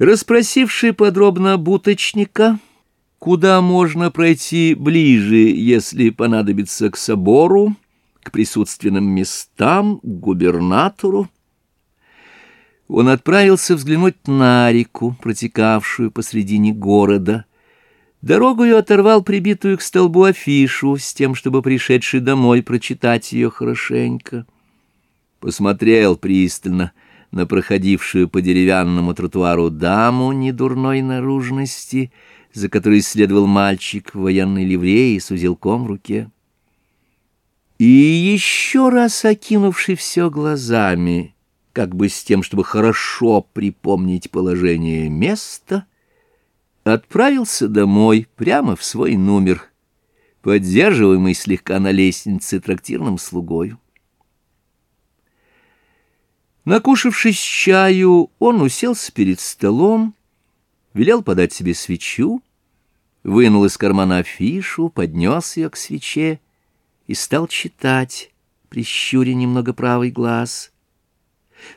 Расспросивший подробно буточника, куда можно пройти ближе, если понадобится к собору, к присутственным местам, к губернатору, он отправился взглянуть на реку, протекавшую посредине города. Дорогою оторвал прибитую к столбу афишу с тем, чтобы пришедший домой прочитать ее хорошенько. Посмотрел пристально — на проходившую по деревянному тротуару даму недурной наружности, за которой следовал мальчик в военной ливрее с узелком в руке. И еще раз окинувший все глазами, как бы с тем, чтобы хорошо припомнить положение места, отправился домой прямо в свой номер, поддерживаемый слегка на лестнице трактирным слугою. Накушавшись чаю, он уселся перед столом, велел подать себе свечу, вынул из кармана афишу, поднес ее к свече и стал читать, прищуря немного правый глаз.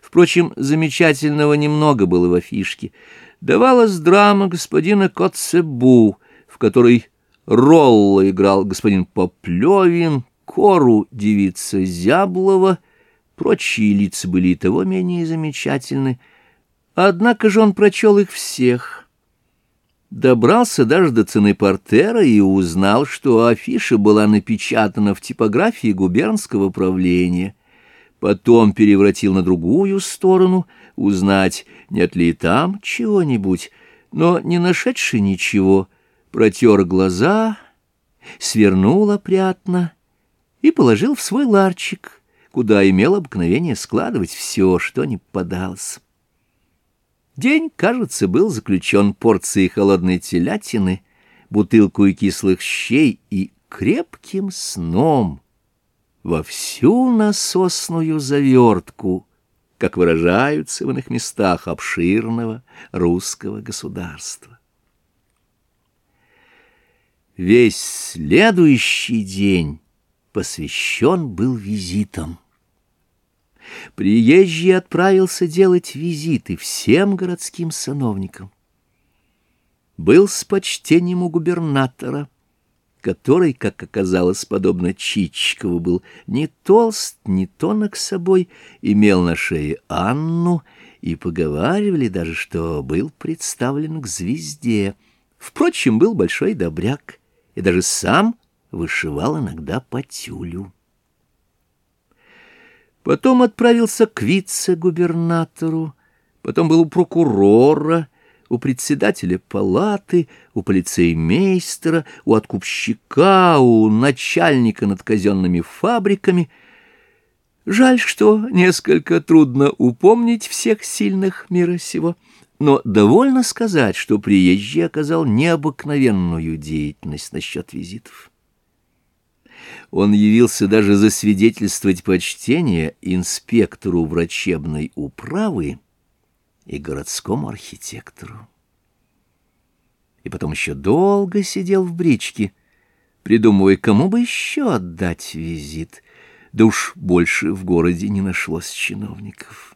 Впрочем, замечательного немного было в афишке. Давалась драма господина Коцебу, в которой Ролла играл господин Поплевин, Кору девица Зяблова — Прочие лица были и того менее замечательны, однако же он прочел их всех. Добрался даже до цены портера и узнал, что афиша была напечатана в типографии губернского правления. Потом перевратил на другую сторону, узнать, нет ли там чего-нибудь, но, не нашедший ничего, протер глаза, свернул опрятно и положил в свой ларчик — куда имел обыкновение складывать все, что не подалось. День, кажется, был заключен порцией холодной телятины, бутылку кислых щей и крепким сном во всю насосную завертку, как выражаются в иных местах обширного русского государства. Весь следующий день посвящен был визитам. Приезжий отправился делать визиты всем городским сановникам. Был с почтением у губернатора, который, как оказалось, подобно Чичкову, был не толст, не тонок собой, имел на шее Анну, и поговаривали даже, что был представлен к звезде. Впрочем, был большой добряк, и даже сам вышивал иногда по тюлю. Потом отправился к вице-губернатору, потом был у прокурора, у председателя палаты, у полицеймейстера, у откупщика, у начальника над казенными фабриками. Жаль, что несколько трудно упомнить всех сильных мира сего, но довольно сказать, что приезжий оказал необыкновенную деятельность насчет визитов. Он явился даже засвидетельствовать почтение инспектору врачебной управы и городскому архитектору. И потом еще долго сидел в бричке, придумывая, кому бы еще отдать визит. Да уж больше в городе не нашлось чиновников.